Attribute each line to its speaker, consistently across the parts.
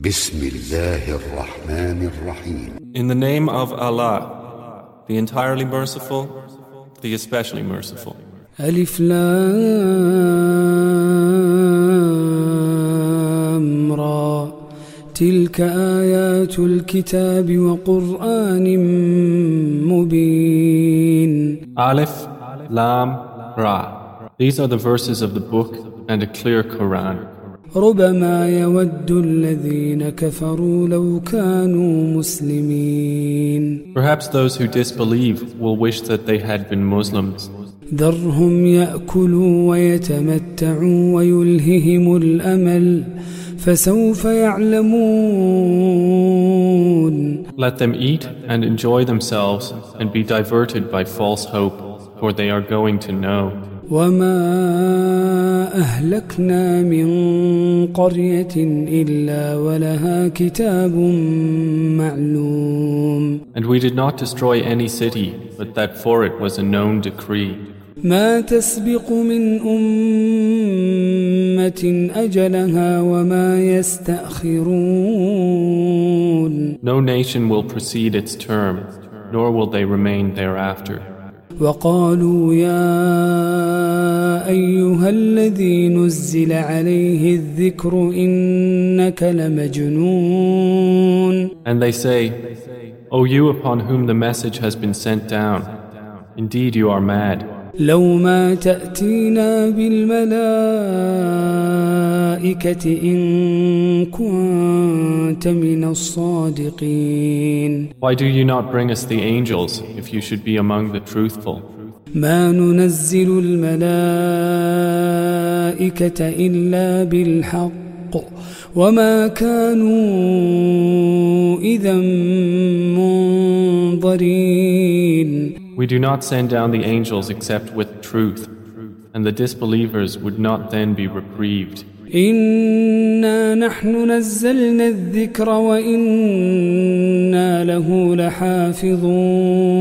Speaker 1: بسم الله الرحمن الرحيم
Speaker 2: In the name of Allah, the entirely merciful, the especially merciful.
Speaker 3: ألف لام را تلك آيات الكتاب وقرآن مبين
Speaker 2: Aleph, Lam, Ra. These are the verses of the book and a clear Quran.
Speaker 3: ربما يود الذين كفروا لو كانوا مسلمين
Speaker 2: Perhaps those who disbelieve will wish that they had been Muslims.
Speaker 3: ذرهم يأكلوا ويتمتعوا ويلههم الأمل فسوف يعلمون
Speaker 2: Let them eat and enjoy themselves and be diverted by false hope, for they are going to know.
Speaker 3: وما أهلكنا من قرية إلا ولها كتاب معلوم
Speaker 2: And we did not destroy any city, but that for it was a known decree.
Speaker 3: ما تسبق من أمة أجلها وما يستأخرون
Speaker 2: No nation will precede its term, nor will they remain thereafter.
Speaker 3: وقالوا يا أيها الذي نزل عليه الذكر إنك لمجنون
Speaker 2: And they say, O you upon whom the message has been sent down, indeed you are mad.
Speaker 3: لو ما تأتينا بالملائكة إن كنت من الصادقين.
Speaker 2: Why do you not bring us the angels if you should be among the truthful?
Speaker 3: ما ننزل الملائكة إلا بالحق. وما كانوا إذا منظرين.
Speaker 2: We do not send down the angels except with truth, and the disbelievers would not then be reprieved.
Speaker 3: إنا نحن نزلنا الذكر وإنا له لحافظون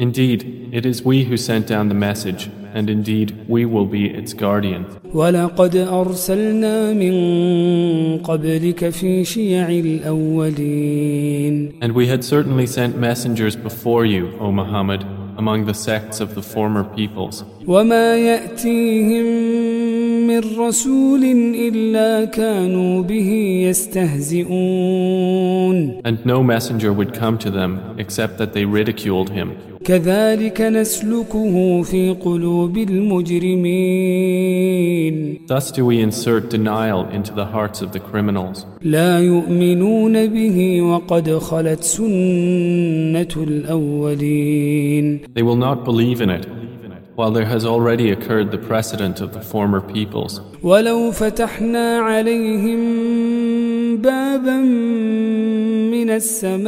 Speaker 2: Indeed, it is we who sent down the message, and indeed we will be its guardian.
Speaker 3: ولقد أرسلنا من قبلك في شيع الأولين
Speaker 2: And we had certainly sent messengers before you, O Muhammad, among the sects of the former peoples.
Speaker 3: وما يأتيهم من رسول إلا كانوا به يستهزئون
Speaker 2: And no messenger would come to them except that they ridiculed him.
Speaker 3: كذلك نسلكه في قلوب المجرمين
Speaker 2: Thus do we insert denial into the hearts of the criminals.
Speaker 3: لا يؤمنون به وقد خلت سنة الأولين
Speaker 2: They will not believe in it, while there has already occurred the precedent of the former peoples.
Speaker 3: ولو فتحنا عليهم بابا من السماء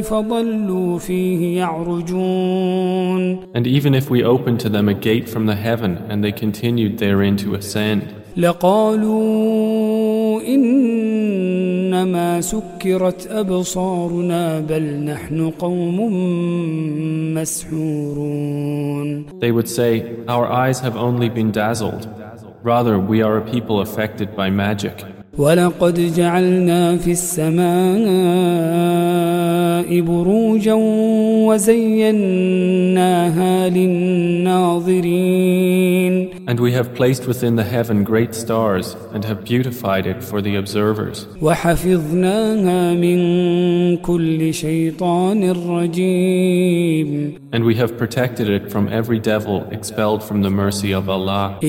Speaker 3: فظلوا فيه يعرجون
Speaker 2: And even if we opened to them a gate from the heaven and they continued therein to ascend,
Speaker 3: لقالوا إنما سكرت أبصارنا بل نحن قوم مسحورون
Speaker 2: they would say, Our eyes have only been dazzled. Rather, we are a people affected by magic.
Speaker 3: ولقد جعلنا في السماء بروجا وزيناها للناظرين
Speaker 2: And we have placed within the heaven great stars and have beautified it for the observers. And we have protected it from every devil expelled from the mercy of Allah.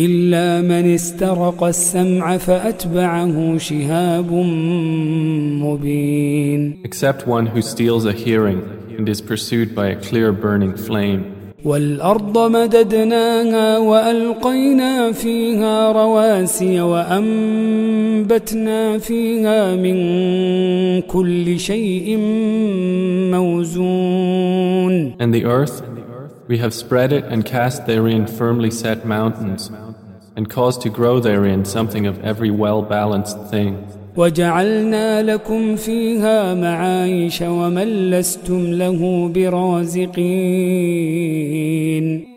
Speaker 2: Except one who steals a hearing and is pursued by a clear burning flame.
Speaker 3: والأرض مددناها وألقينا فيها رواسي وأنبتنا فيها من كل شيء موزون
Speaker 2: And the earth, we have spread it and cast therein firmly set mountains, and caused to grow therein something of every well balanced thing.
Speaker 3: وجعلنا لكم فيها معايش ومن لستم له برازقين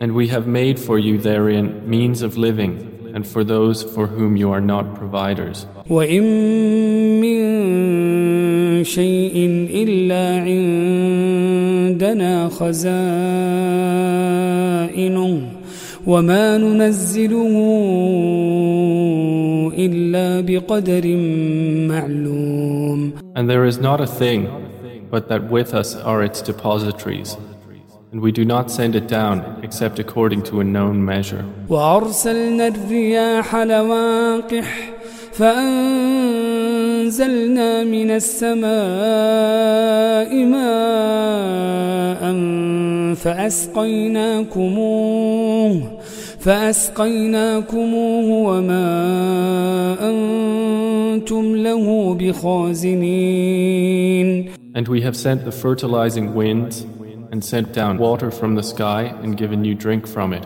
Speaker 2: And we have made for you therein means of living, and for those for whom you are not providers.
Speaker 3: وإن من شيء إلا عندنا خزائنه وما ننزله إلا بقدر معلوم
Speaker 2: And there is not a thing but that with us are its depositories and we do not send it down except according to a known measure.
Speaker 3: وأرسلنا الرياح لواقح فأنزلنا من السماء ماء فأسقيناكموه فأسقيناكموه وما أنتم له بخازنين
Speaker 2: And we have sent the fertilizing winds and sent down water from the sky and given you drink from it,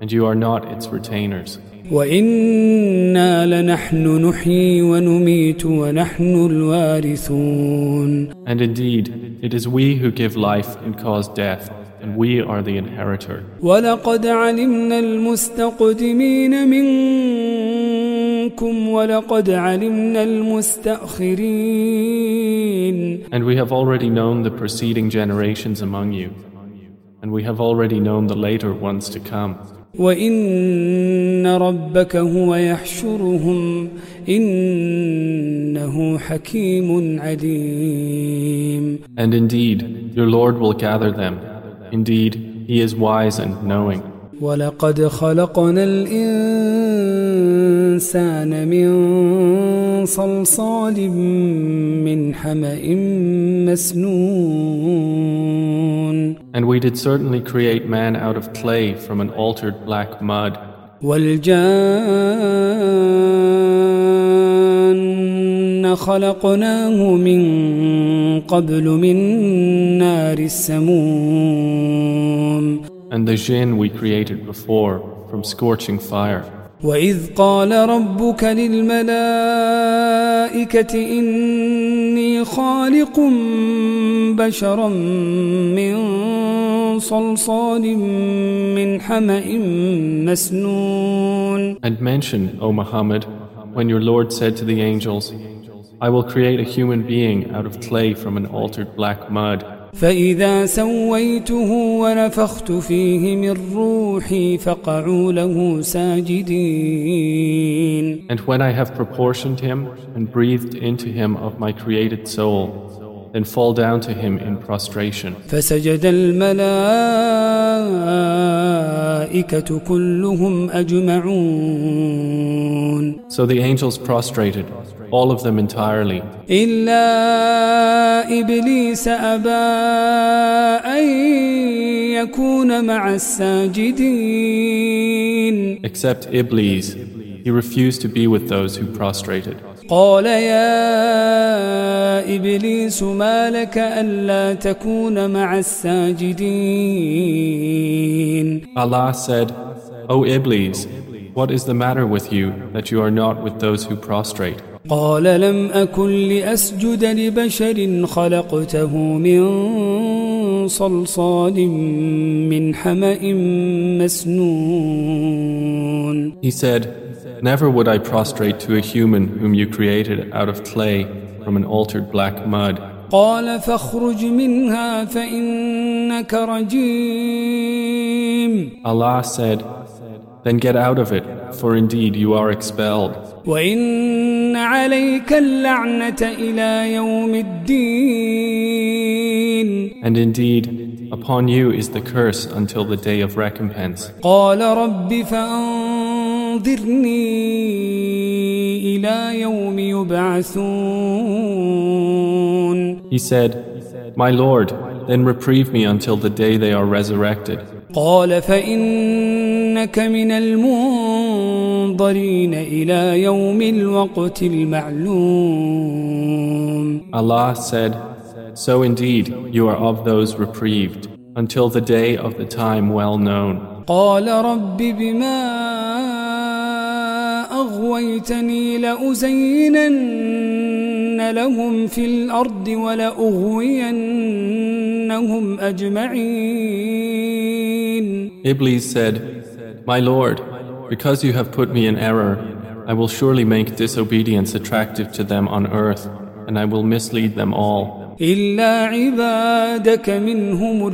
Speaker 2: and you are not its retainers.
Speaker 3: وإنا لنحن نحيي ونميت ونحن الوارثون
Speaker 2: And indeed, it is we who give life and cause death, and we are the inheritor.
Speaker 3: ولقد علمنا المستقدمين منكم ولقد علمنا المستأخرين
Speaker 2: And we have already known the preceding generations among you, and we have already known the later ones to come.
Speaker 3: وإن ربك هو يحشرهم إنه حكيم عليم
Speaker 2: And indeed, your Lord will gather them. Indeed, He is wise and knowing.
Speaker 3: ولقد خلقنا الإنسان من صلصال من حمأ مسنون
Speaker 2: And we did certainly create man out of clay from an altered black mud.
Speaker 3: والجان خلقناه من قبل من نار السموم
Speaker 2: And the jinn we created before from scorching fire.
Speaker 3: وإذ قال ربك للملائكة إني خالق بشرا من صلصال من حمأ مسنون
Speaker 2: And mention, O Muhammad, when your Lord said to the angels, I will create a human being out of clay from an altered black mud.
Speaker 3: فإذا سويته ونفخت فيه من روحي فقعوا له ساجدين
Speaker 2: And when I have proportioned him and breathed into him of my created soul, then fall down to him in prostration.
Speaker 3: فسجد الملائكة كلهم أجمعون
Speaker 2: So the angels prostrated, all of them entirely,
Speaker 3: إلا إبليس أبى أن يكون مع الساجدين
Speaker 2: except Iblis. He refused to be with those who prostrated.
Speaker 3: قال يا إبليس ما لك ألا تكون مع الساجدين
Speaker 2: Allah said, O Iblis, what is the matter with you that you are not with those who prostrate?
Speaker 3: قال لم أكن لأسجد لبشر خلقته من صلصال من حمأ مسنون
Speaker 2: He said, Never would I prostrate to a human whom you created out of clay from an altered black mud.
Speaker 3: قال فاخرج منها فإنك رجيم
Speaker 2: Allah said, Then get out of it, for indeed you are expelled.
Speaker 3: وإن عليك اللعنة إلى يوم الدين
Speaker 2: And indeed, upon you is the curse until the day of recompense.
Speaker 3: قال رب فأنظرني إلى يوم يبعثون
Speaker 2: He said, My Lord, then reprieve me until the day they are resurrected.
Speaker 3: قال فإنك من المنظرين إلى يوم الوقت المعلوم
Speaker 2: Allah said, So indeed, you are of those reprieved, until the day of the time well known.
Speaker 3: قال رب بما أغويتني لأزينن لهم في الأرض ولأغوينهم أجمعين
Speaker 2: Iblis said, My Lord, Because you have put me in error, I will surely make disobedience attractive to them on earth, and I will mislead them all.
Speaker 3: إلا عبادك منهم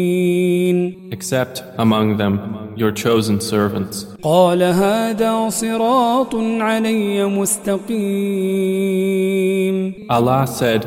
Speaker 3: المخلصين
Speaker 2: Except among them your chosen servants.
Speaker 3: قال هذا صراط علي مستقيم
Speaker 2: Allah said,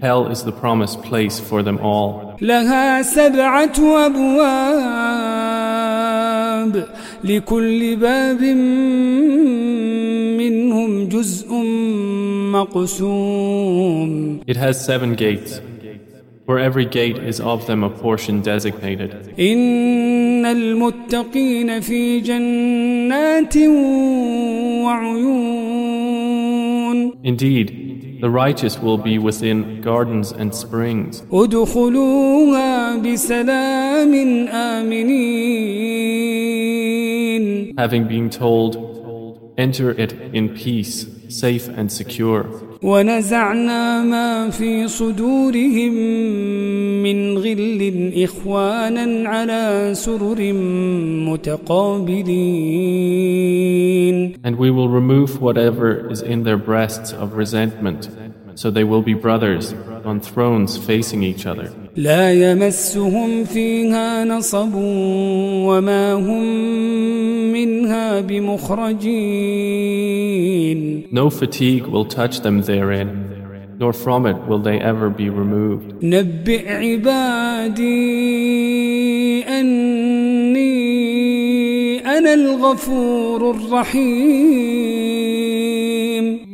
Speaker 2: hell is the promised place for them all.
Speaker 3: لها سبعة أبواب لكل باب منهم جزء مقسوم
Speaker 2: It has seven gates. For every gate is of them a portion designated.
Speaker 3: إن المتقين في جنات وعيون
Speaker 2: Indeed, the righteous will be within gardens and springs. Having been told, enter it in peace, safe and secure.
Speaker 3: ونزعنا ما في صدورهم من غل إخوانا على سرر متقابلين
Speaker 2: And we will remove whatever is in their breasts of resentment, so they will be brothers on thrones facing each other.
Speaker 3: لا يمسهم فيها نصب وما هم منها بمخرجين
Speaker 2: No fatigue will touch them therein, nor from it will they ever be removed.
Speaker 3: نبئ عبادي أني أنا الغفور الرحيم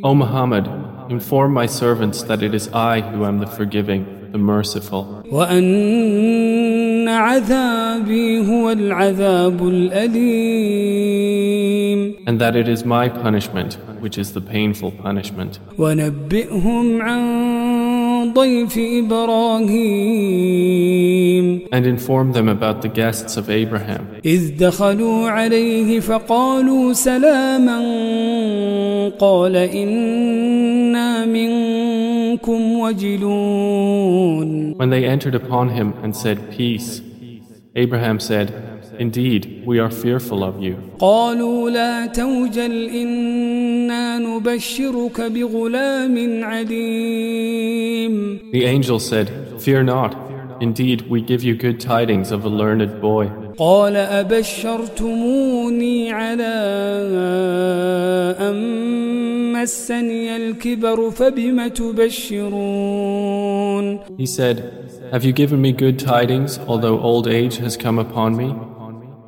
Speaker 2: O Muhammad, inform my servants that it is I who am the forgiving, the merciful. And that it is my punishment, which is the painful punishment.
Speaker 3: ضيف إبراهيم
Speaker 2: And inform them about the guests of Abraham.
Speaker 3: إذ دخلوا عليه فقالوا سلاما قال إنا منكم وجلون
Speaker 2: When they entered upon him and said, Peace, Abraham said, Indeed, we are fearful of you.
Speaker 3: قالوا لا توجل إنا نبشرك بغلام عليم
Speaker 2: The angel said, Fear not. Indeed, we give you good tidings of a learned boy.
Speaker 3: قال أبشرتموني على أن مسني الكبر فبم تبشرون
Speaker 2: He said, Have you given me good tidings, although old age has come upon me?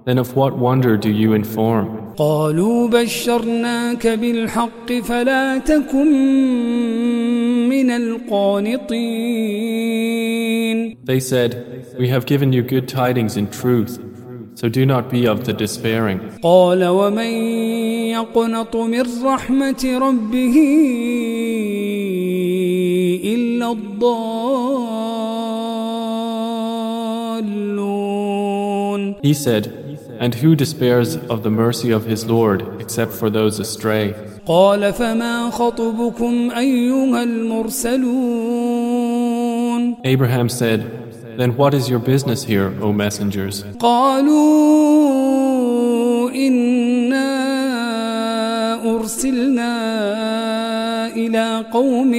Speaker 2: Then of what wonder do you inform?
Speaker 3: قالوا بشرناك بالحق فلا تكن من القانطين
Speaker 2: They said, We have given you good tidings in truth, so do not be of the despairing.
Speaker 3: قال ومن يقنط من رحمة ربه إلا الضالون
Speaker 2: He said, And who despairs of the mercy of his Lord except for those astray?
Speaker 3: قال فما خطبكم أيها المرسلون
Speaker 2: Abraham said, Then what is your business here, O messengers?
Speaker 3: قالوا إنا أرسلنا إلى قوم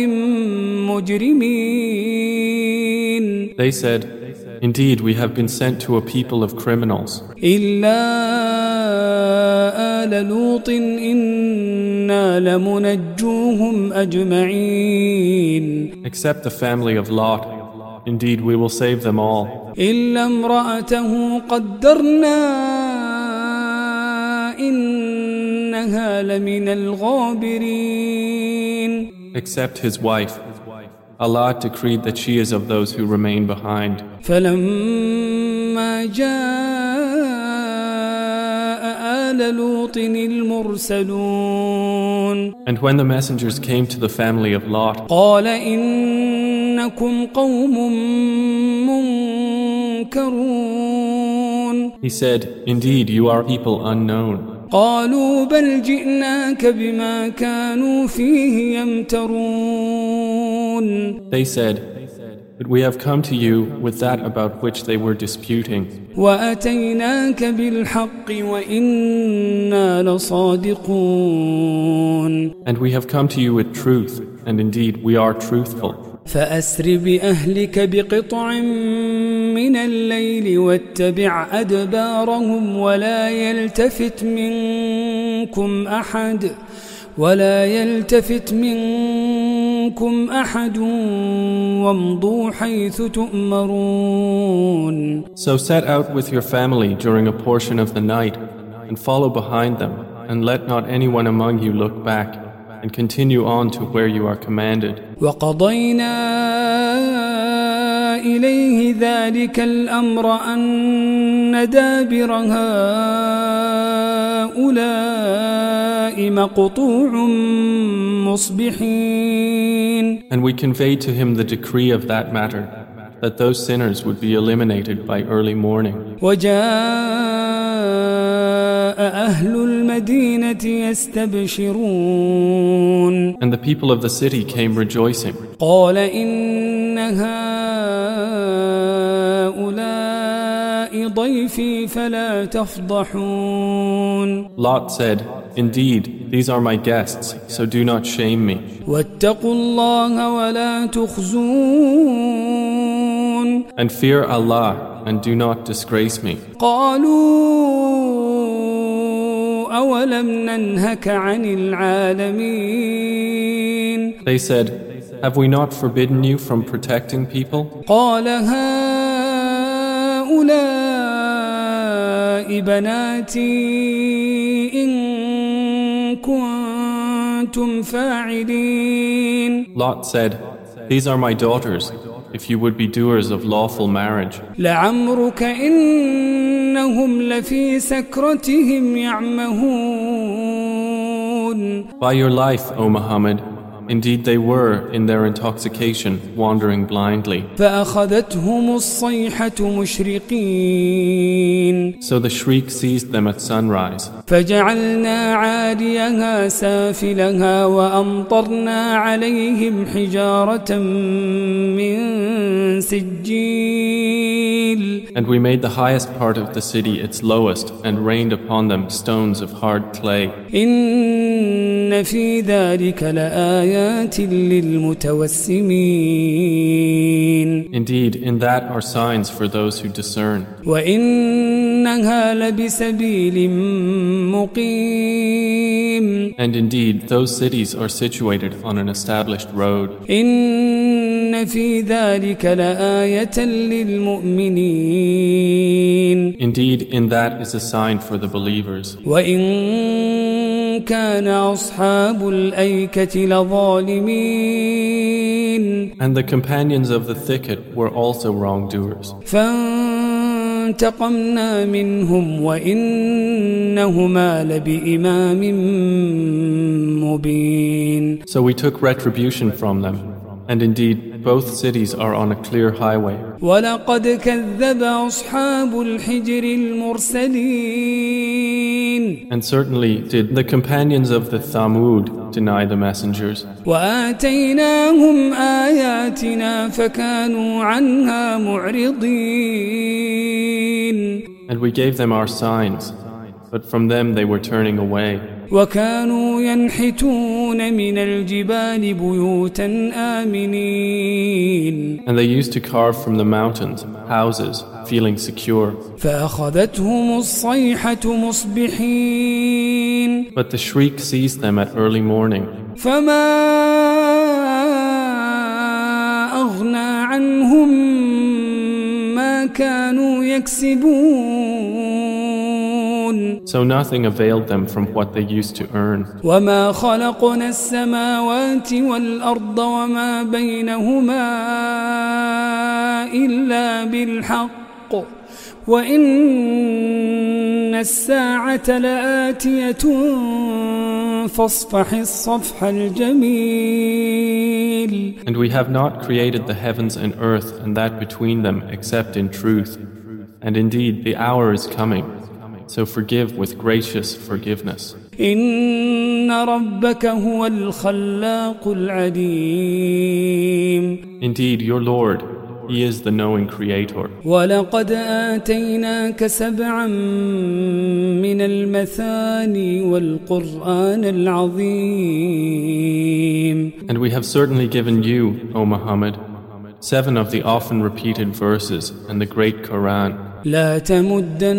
Speaker 3: مجرمين
Speaker 2: They said, Indeed, we have been sent to a people of criminals. Except the family of Lot. Indeed, we will save them all. Except his wife. Allah decreed that she is of those who remain behind.
Speaker 3: فلما جاء آل لوط المرسلون
Speaker 2: And when the messengers came to the family of Lot,
Speaker 3: قال إنكم قوم منكرون
Speaker 2: he said, Indeed, you are people unknown.
Speaker 3: قالوا بل جئناك بما كانوا فيه يمترون
Speaker 2: They said, But we have come to you with that about which they were disputing,
Speaker 3: وأتيناك بالحق وإنا لصادقون
Speaker 2: and we have come to you with truth, and indeed we are truthful.
Speaker 3: فأسر بأهلك بقطع من الليل واتبع أدبارهم ولا يلتفت منكم أحد ولا يلتفت منكم أحد وامضوا حيث تؤمرون
Speaker 2: So set out with your family during a portion of the night, and follow behind them, and let not anyone among you look back, and continue on to where you are commanded.
Speaker 3: وقضينا إليه ذلك الأمر أن دابر هؤلاء مقطوع مصبحين
Speaker 2: And we conveyed to him the decree of that matter, that those sinners would be eliminated by early morning.
Speaker 3: وجاء أهل المدينة يستبشرون
Speaker 2: And the people of the city came rejoicing.
Speaker 3: قال إن هؤلاء ضيفي فلا تفضحون
Speaker 2: Lot said, Indeed, these are my guests, so do not shame me.
Speaker 3: واتقوا الله ولا تخزون
Speaker 2: And fear Allah, and do not disgrace me.
Speaker 3: قالوا أولم ننهك عن العالمين
Speaker 2: They said, Have we not forbidden you from protecting people?
Speaker 3: قال هؤلاء بناتي إن كنتم فاعلين
Speaker 2: Lot said, These are my daughters, if you would be doers of lawful marriage.
Speaker 3: لعمرك إنهم لفي سكرتهم يعمهون
Speaker 2: By your life, O Muhammad, indeed they were, in their intoxication, wandering blindly.
Speaker 3: فأخذتهم الصيحة مشرقين
Speaker 2: So the shriek seized them at sunrise.
Speaker 3: فجعلنا عاليها سافلها وأمطرنا عليهم حجارة من سجيل
Speaker 2: And we made the highest part of the city its lowest, and rained upon them stones of hard clay.
Speaker 3: إن في ذلك لآيات للمتوسمين
Speaker 2: Indeed, in that are signs for those who discern.
Speaker 3: وإنها لبسبيل مقيم
Speaker 2: And indeed, those cities are situated on an established road.
Speaker 3: إن في ذلك لآية للمؤمنين
Speaker 2: Indeed, in that is a sign for the believers.
Speaker 3: وإن
Speaker 2: And the companions of the thicket were also wrongdoers.
Speaker 3: فانتقمنا منهم وإنهما لبإمام مبين
Speaker 2: So we took retribution from them. And indeed, both cities are on a clear highway. And certainly did the companions of the Thamud deny the messengers. And we gave them our signs, but from them they were turning away.
Speaker 3: وكانوا ينحتون من الجبال بيوتا آمنين
Speaker 2: And they used to carve from the mountains houses, feeling secure.
Speaker 3: فأخذتهم الصيحة مصبحين
Speaker 2: But the shriek seized them at early morning.
Speaker 3: فما أغنى عنهم ما كانوا يكسبون
Speaker 2: So nothing availed them from what they used to earn.
Speaker 3: وما خلقنا السماوات والأرض وما بينهما إلا بالحق وإن الساعة لآتية فاصفح الصفح الجميل
Speaker 2: And we have not created the heavens and earth and that between them except in truth. And indeed, the hour is coming. so forgive with gracious forgiveness. Indeed, your Lord, He is the knowing Creator. And we have certainly given you, O Muhammad, seven of the often repeated verses and the great Quran.
Speaker 3: لا تمدن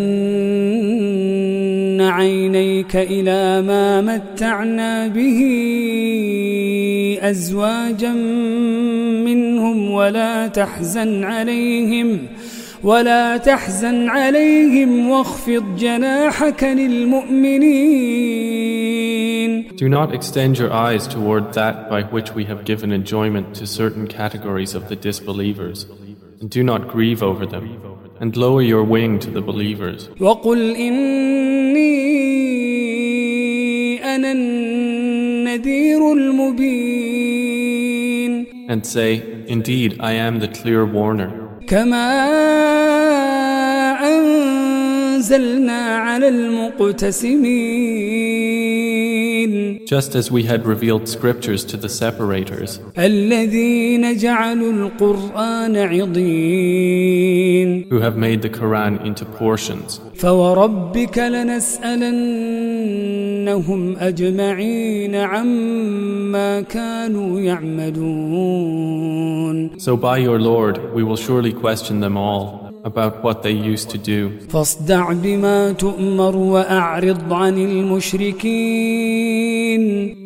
Speaker 3: عينيك إلى ما متعنا به أزواجا منهم ولا تحزن عليهم ولا تحزن عليهم واخفض جناحك للمؤمنين
Speaker 2: Do not extend your eyes toward that by which we have given enjoyment to certain categories of the disbelievers, and do not grieve over them, and lower your wing to the believers.
Speaker 3: وقل إني أنا النذير المبين
Speaker 2: And say, Indeed, I am the clear warner.
Speaker 3: كما أنزلنا على المقتسمين
Speaker 2: Just as we had revealed scriptures to the separators,
Speaker 3: الذين جعلوا القرآن عضين
Speaker 2: who have made the Quran into portions.
Speaker 3: فوربك لنسألنهم أجمعين عما كانوا يعملون
Speaker 2: So by your Lord, we will surely question them all about what they used to do.
Speaker 3: فاصدع بما تؤمر وأعرض عن المشركين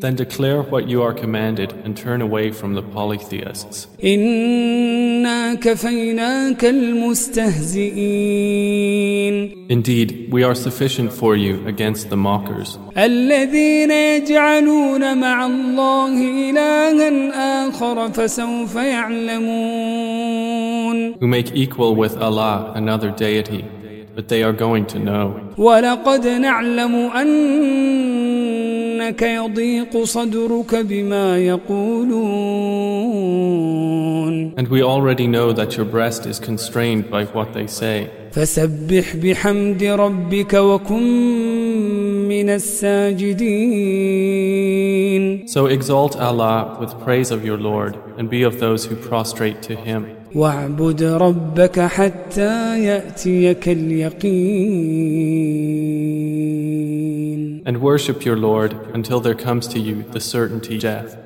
Speaker 2: then declare what you are commanded and turn away from the polytheists. Indeed, we are sufficient for you against the mockers. Who make equal with Allah another deity, but they are going to know.
Speaker 3: أنك يضيق صدرك بما يقولون
Speaker 2: And we already know that your breast is constrained by what they say.
Speaker 3: فسبح بحمد ربك وكن من الساجدين
Speaker 2: So exalt Allah with praise of your Lord and be of those who prostrate to Him.
Speaker 3: واعبد ربك حتى يأتيك اليقين
Speaker 2: And worship your Lord until there comes to you the certainty death.